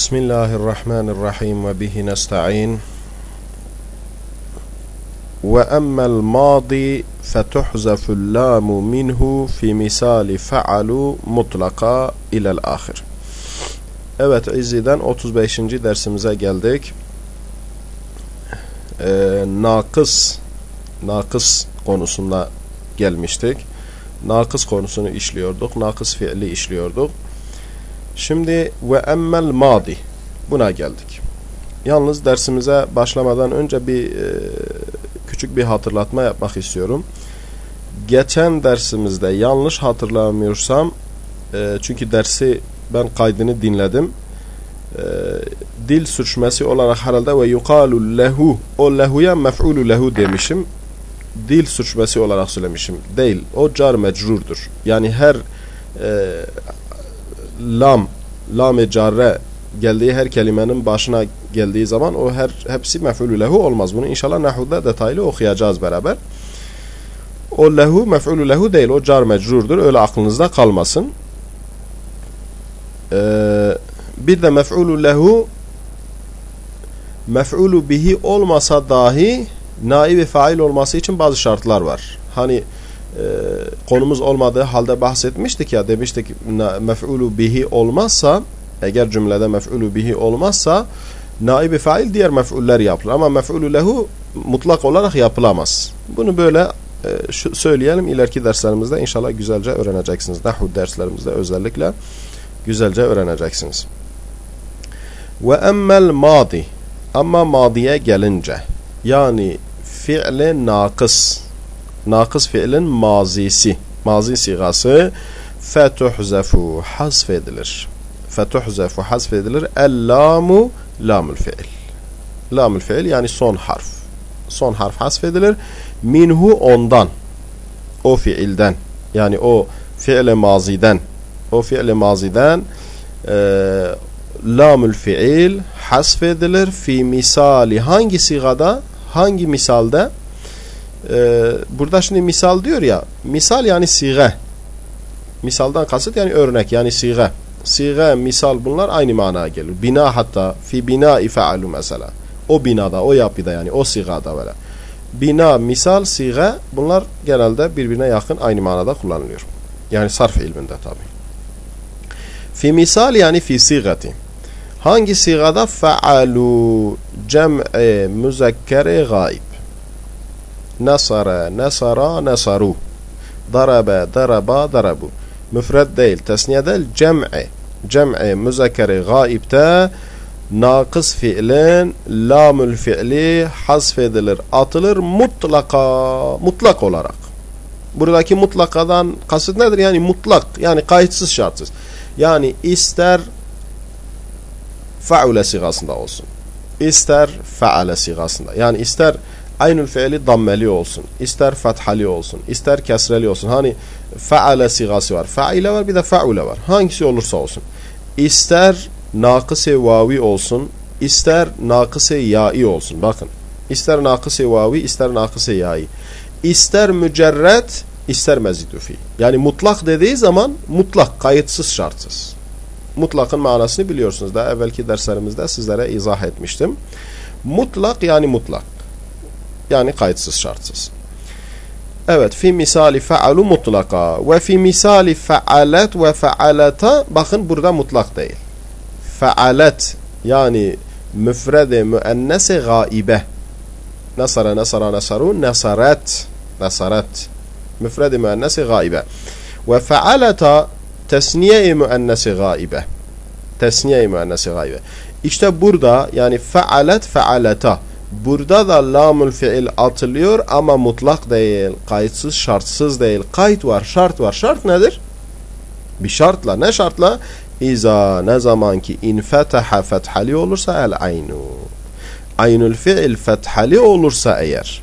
بسم الله الرحمن الرحيم وبه نستعين وأما الماضي فتحذف اللام منه في مثال فعل مطلقا إلى الآخر Evet İzzi'den 35. dersimize geldik. Ee, nakıs nakıs konusunda gelmiştik. Nakıs konusunu işliyorduk. Nakıs fiili işliyorduk. Şimdi ve emmel madi buna geldik. Yalnız dersimize başlamadan önce bir e, küçük bir hatırlatma yapmak istiyorum. Geçen dersimizde yanlış hatırlamıyorsam e, çünkü dersi ben kaydını dinledim. E, dil sürçmesi olarak herhalde ve yukalu lehu o lehuya mef'ulu lehu demişim. Dil sürçmesi olarak söylemişim. Değil. O car mecrurdur. Yani her e, lam, lam-ı carre geldiği her kelimenin başına geldiği zaman o her hepsi mef'ulü lehu olmaz. Bunu inşallah nahuda detaylı okuyacağız beraber. O lehu mef'ulü lehu değil. O car mecrurdur. Öyle aklınızda kalmasın. Ee, bir de mef'ulü lehu mef'ulü bihi olmasa dahi naibi fail olması için bazı şartlar var. Hani e, konumuz olmadığı halde bahsetmiştik ya demiştik mef'ulu bihi olmazsa eğer cümlede mef'ulu bihi olmazsa naibi fail diğer mef'uller yapılır ama mef'ulu lehu mutlak olarak yapılamaz. Bunu böyle e, şu, söyleyelim ileriki derslerimizde inşallah güzelce öğreneceksiniz. Nahu derslerimizde özellikle güzelce öğreneceksiniz. Ve emmel madi ama madiye gelince yani fi'li nakıs nakıs fiilin mazisi mazi sigası fetuhzefu hasfedilir fetuhzefu hasfedilir el-lamu lamul fiil. Lamul fiil yani son harf. Son harf hasfedilir minhu ondan o fiilden yani o fiile maziden o fiile maziden e, lamul fiil hasfedilir fi misali hangi sigada hangi misalde ee, burada şimdi misal diyor ya misal yani sige misaldan kasıt yani örnek yani sige sige misal bunlar aynı manaya gelir bina hatta fi bina ifaalu mesela. O binada o yapıda yani o sigada böyle. Bina misal sige bunlar genelde birbirine yakın aynı manada kullanılıyor. Yani sarf ilminde tabi fi misal yani fi sigati hangi sigada faalu cem'i müzekkeri gaib Nasara, nasara, nasaru. Darabe, daraba, darabu. Müfred değil, tesniye değil, cem'i. Cem'i müzekeri gaibte nakıs fiilin lamül fiili hasfedilir, atılır mutlaka, mutlak olarak. Buradaki mutlakadan kasıt nedir? Yani mutlak, yani kayıtsız şartsız. Yani ister faule sigasında olsun. ister faale sigasında. Yani ister aynül fiili dammeli olsun. ister fathali olsun. ister kesreli olsun. Hani faale sigası var. Faile var bir de faule var. Hangisi olursa olsun. İster nakıs-ı vavi olsun. ister nakıs-ı ya'i olsun. Bakın. İster nakıs-ı vavi ister nakıs-ı ya'i. İster mücerret ister mezidufi. Yani mutlak dediği zaman mutlak, kayıtsız, şartsız. Mutlakın manasını biliyorsunuz. Daha evvelki derslerimizde sizlere izah etmiştim. Mutlak yani mutlak. Yani kayıtsız şartsız. Evet fi misali fealu mutlaka ve fi misali fealet ve fealeta bakın burada mutlak değil. Fealet yani müfrede müennese gaibe. Nasara nasara nasaru nasaret nasaret müfrede müennese gaibe. Ve fealeta tesniye-i müennesi gaibe. Tesniye-i müennesi gaibe. İşte burada yani fealet fealeta Burada da lamul fiil atılıyor ama mutlak değil, kayıtsız, şartsız değil. Kayıt var, şart var. Şart nedir? Bir şartla. Ne şartla? İza ne zaman ki infetaha fethali olursa el aynu. Aynul fiil fethali olursa eğer.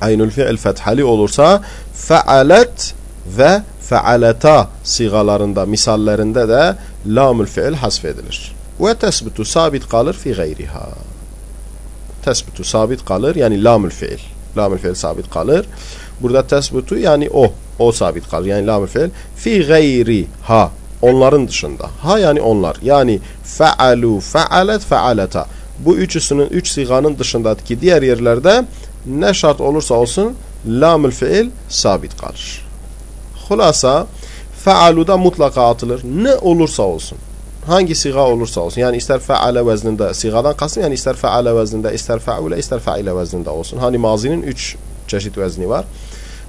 Aynul fiil fethali olursa fealet ve fealeta sigalarında, misallerinde de lamul fiil hasfedilir. Ve tesbitu sabit kalır fi gayriha tesbutu sabit kalır. Yani lamül fiil. Lamül fiil sabit kalır. Burada tesbutu yani o. O sabit kalır. Yani lamül fiil. Fi gayri ha. Onların dışında. Ha yani onlar. Yani fealu, fealet, fealeta. Bu üçüsünün, üç siganın dışındaki diğer yerlerde ne şart olursa olsun lamül fiil sabit kalır. Hulasa fealuda mutlaka atılır. Ne olursa olsun. Hangi siga olursa olsun. Yani ister feale vezninde sigadan kastım yani ister feale vezninde, ister feule, ister feile vezninde olsun. Hani mazinin üç çeşit vezni var.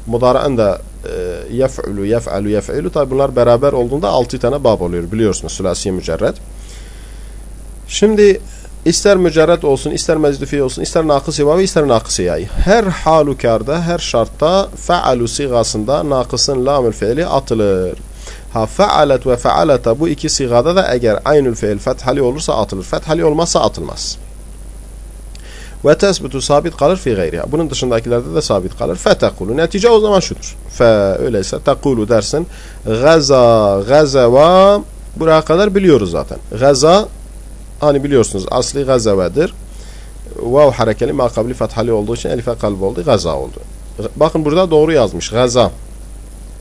Mudara'ın da e, yef'ulu, yef'alu, yef'ilu tabi bunlar beraber olduğunda altı tane bab oluyor biliyorsunuz sülasiye mücerred. Şimdi ister mücerred olsun, ister mezdufi olsun, ister nakıs vavi, ister nakıs yayı. Her halükarda, her şartta fe'alu sigasında nakısın lamül fiili atılır. Ha fe'alet ve fe'aleta bu iki sigada da eğer aynül fiil fethali olursa atılır. Fethali olmazsa atılmaz. Ve tesbutu sabit kalır fi gayriha. Bunun dışındakilerde de sabit kalır. Fetekulu. Netice o zaman şudur. Fe öyleyse tekulu dersin. Gaza, gazeva buraya kadar biliyoruz zaten. Gaza hani biliyorsunuz asli gazevedir. Vav harekeli makabli fethali olduğu için elife kalbi oldu. Gaza oldu. Bakın burada doğru yazmış. Gaza.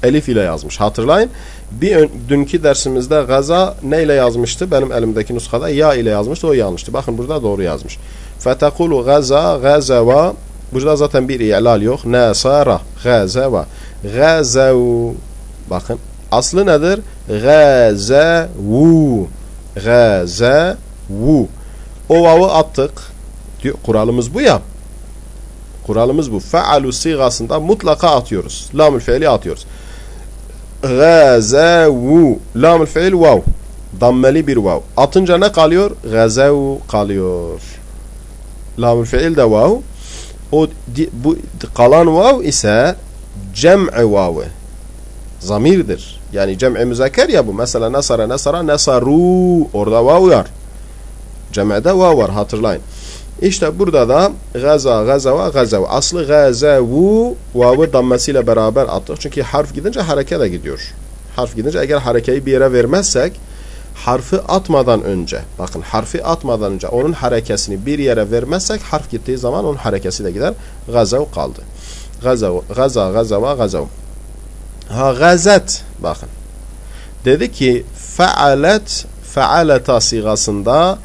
Elif ile yazmış. Hatırlayın. Bir dünkü dersimizde gaza ne ile yazmıştı? Benim elimdeki nuskada ya ile yazmıştı. O yanlıştı. Bakın burada doğru yazmış. Fetekulu gaza, gazeva. Burada zaten bir i'lal yok. Nasara, gazeva. Gazev. Bakın. Aslı nedir? Gazevu. Gazevu. O vav'ı attık. Kuralımız bu ya. Kuralımız bu. Fealu sigasında mutlaka atıyoruz. Lamül fiili atıyoruz. Gazevu. Lamül fiil vav. Dammeli bir vav. Atınca ne kalıyor? Gazev kalıyor. Lamül fiil de vav. O bu kalan vav ise cem'i vavı. Zamirdir. Yani cem'i müzaker ya bu. Mesela nasara nasara nasaru. Orada vav var. Cem'de vav var hatırlayın. İşte burada da gaza, gazava, gazav. Aslı gazavu vavı dammesiyle beraber attık. Çünkü harf gidince hareke de gidiyor. Harf gidince eğer harekeyi bir yere vermezsek harfi atmadan önce bakın harfi atmadan önce onun harekesini bir yere vermezsek harf gittiği zaman onun harekesi de gider. Gazav kaldı. Gazav, gaza, gazava, gazav. Ha gazet bakın. Dedi ki fealet fealeta sigasında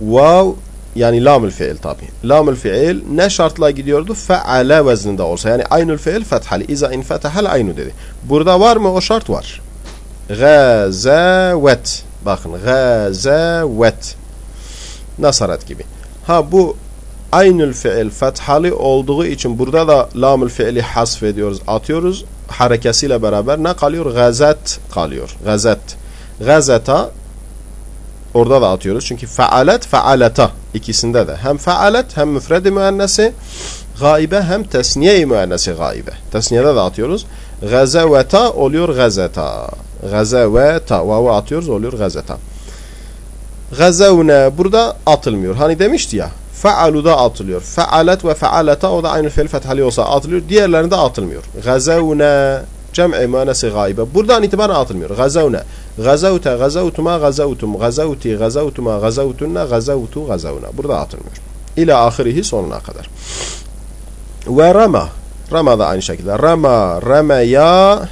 vav yani lamül fiil tabi. Lamül fiil ne şartla gidiyordu? Feale vezninde olsa. Yani aynül fiil fethali. İza in fetehel aynu dedi. Burada var mı o şart? Var. Gazevet. Bakın gazevet. Nasaret gibi. Ha bu aynül fiil fethali olduğu için burada da lamül fiili hasf ediyoruz, atıyoruz. Harekesiyle beraber ne kalıyor? Gazet kalıyor. Gazet. Gazeta orada da atıyoruz. Çünkü faalet, faaleta ikisinde de. Hem faalet hem müfredi müennesi gaibe hem tesniye-i müennesi gaibe. Tesniyede de atıyoruz. Gazeveta oluyor gazeta. Gazeveta. Vav'ı atıyoruz oluyor gazeta. Gazevne burada atılmıyor. Hani demişti ya faaluda atılıyor. Faalet ve faaleta o da aynı fiil fethali olsa atılıyor. Diğerlerinde atılmıyor. Gazevne cem'i müennesi gaibe. Buradan itibaren atılmıyor. Gazevne. Gazavte, gazavtuma, gazavtum, gazavti, gazavtuma, gazavtunna, gazavtu, gazavna. Burada atılmıyor. İla ahirihi sonuna kadar. Ve rama. Rama da aynı şekilde. Rama, ramaya,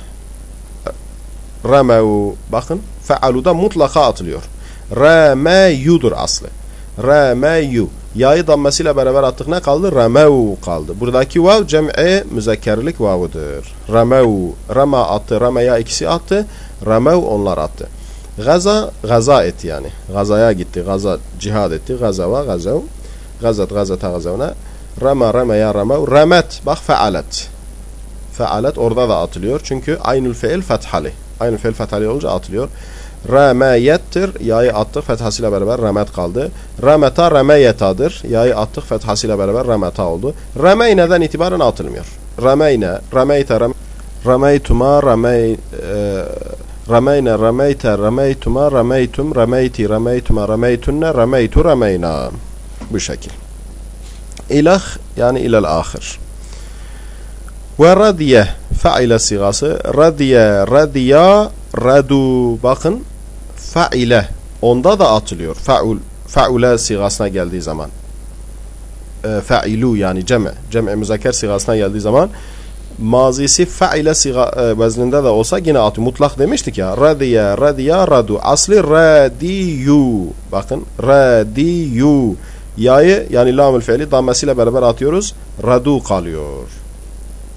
ramev. Bakın fealuda mutlaka atılıyor. Rameyudur aslı. Rameyu. Yayı dammesiyle beraber attık ne kaldı? Ramev kaldı. Buradaki vav cem'i müzekkerlik vavıdır. Ramev. Rama attı. Ramaya ikisi attı. Ramev onlar attı. Gaza, gaza etti yani. Gazaya gitti. Gaza cihad etti. Gazava, gazav. Gazat, gazata, gazavna. Rama, ramaya, ramev. Ramet. Bak fealet. Fealet orada da atılıyor. Çünkü aynül fiil fethali. Aynül fiil fethali olunca atılıyor. Rameyettir. Yayı attık fethasıyla beraber ramet kaldı. Rameta rameyetadır. Yayı attık fethasıyla beraber rameta oldu. Rameyne'den itibaren atılmıyor. Rameyne, rameyte, ram rameytuma, ramey, e, rameyne, rameyte, rameytuma, rameytum, rameyti, rameytuma, rameytunne, rameytu, rameyna. Bu şekil. İlah yani ilel ahir. Ve radiye faile sigası. Radiye, radiya, radu. Bakın faile. Onda da atılıyor. Faul, faule sigasına geldiği zaman. E, failu yani cem'e. Cem'e müzaker sigasına geldiği zaman mazisi fa'ile vezninde de olsa yine atıyor. Mutlak demiştik ya. Radiye, radiya, radu. Asli radiyu. Bakın radiyu. Ya'yı yani lamül fiili dammesiyle beraber atıyoruz. Radu kalıyor.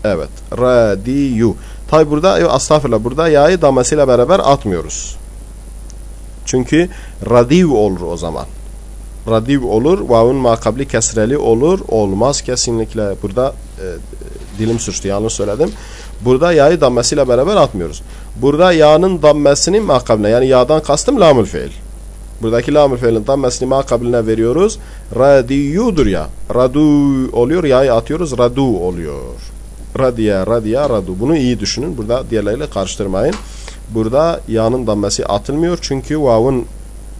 Evet. Radiyu. Tabi burada estağfurullah burada ya'yı dammesiyle beraber atmıyoruz. Çünkü radiv olur o zaman. Radiv olur. Vav'un makabli kesreli olur. Olmaz kesinlikle. Burada e, dilim sürçtü yanlış söyledim. Burada ya'yı dammesiyle beraber atmıyoruz. Burada ya'nın dammesinin makabline yani ya'dan kastım lamül fiil. Buradaki lamül fiilin dammesini makabline veriyoruz. Radiyudur ya. Radu oluyor ya'yı atıyoruz. Radu oluyor. Radiya, radiya, radu. Bunu iyi düşünün. Burada diğerleriyle karıştırmayın. Burada ya'nın dammesi atılmıyor. Çünkü vav'ın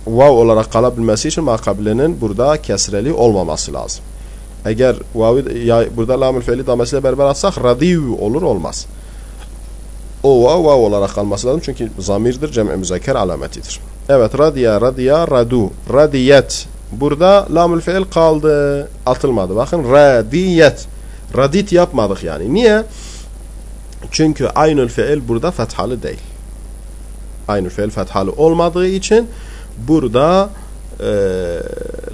vav olarak kalabilmesi için makabilenin burada kesreli olmaması lazım. Eğer vavi ya burada lamül fiili damesiyle beraber atsak radiv olur olmaz. O vav vav olarak kalması lazım çünkü zamirdir cem'i müzekker alametidir. Evet radiya radiya radu radiyet burada lamül fiil kaldı atılmadı. Bakın radiyet radit yapmadık yani. Niye? Çünkü aynül fiil burada fethalı değil. Aynül fiil fethalı olmadığı için burada e,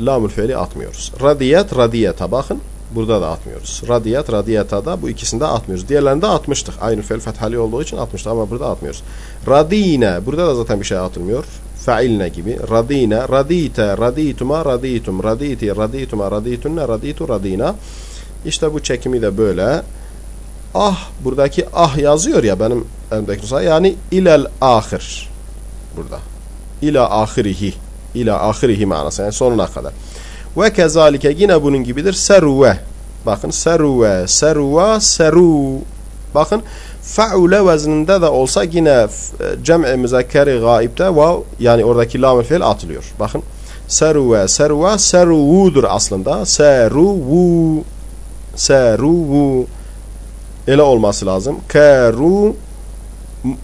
lamül fiili atmıyoruz. Radiyet, radiyeta bakın. Burada da atmıyoruz. Radiyet, radiyeta da bu ikisinde atmıyoruz. Diğerlerinde atmıştık. Aynı fiil fethali olduğu için atmıştık ama burada atmıyoruz. Radine, burada da zaten bir şey atılmıyor. Failne gibi. Radine, radite, radituma, raditum, raditi, radituma, raditunne, raditu, radina. İşte bu çekimi de böyle. Ah, buradaki ah yazıyor ya benim elimdeki. Yani ilel ahir. Burada. İla ahirihi ila ahirihi manası yani sonuna kadar. Ve kezalike yine bunun gibidir serve. Bakın serve, serva, seru. Bakın faule vezninde de olsa yine cem'i müzekkeri gaibde vav yani oradaki lam fiil atılıyor. Bakın serve, serva, seruvudur aslında. Seruvu, seruvu. Öyle olması lazım. Keru,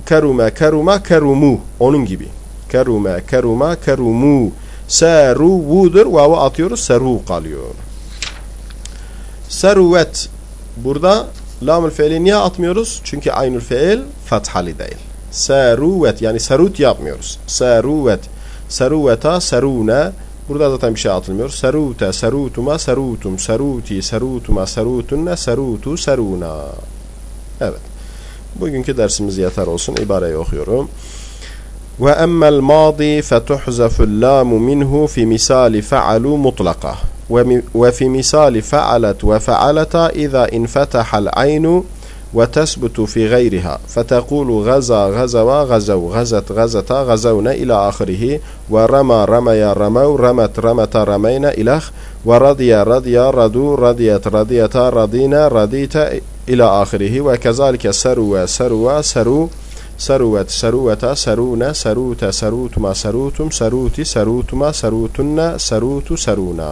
kerume, keruma, kerumu. Onun gibi. Kerume, keruma, kerumu. Seruvudur. Vav'ı atıyoruz. Seru kalıyor. Seruvet. Burada lamül fiili niye atmıyoruz? Çünkü aynül fiil fethali değil. Seruvet yani serut yapmıyoruz. Seruvet. Seruveta, serune. Burada zaten bir şey atılmıyor. Serute, serutuma, serutum, seruti, serutuma, serutunne, serutu, seruna. Evet. Bugünkü dersimiz yeter olsun. İbareyi okuyorum. وأما الماضي فتحذف اللام منه في مثال فعلوا مطلقة. وفي مثال فعلت وفعلت إذا انفتح العين وتثبت في غيرها. فتقول غزا غزوا غزوا غزت غزتا غزونا إلى آخره. ورمى رميا رموا رمت رمت رمينا إلخ. ورضي رضي ردوا رضيت رضيتا رضينا رضيت إلى آخره. وكذلك سروا سروا سروا سروت سروتا سرونا سروت سروتما سروتم سروتي سروتما سروتن سروت سرونا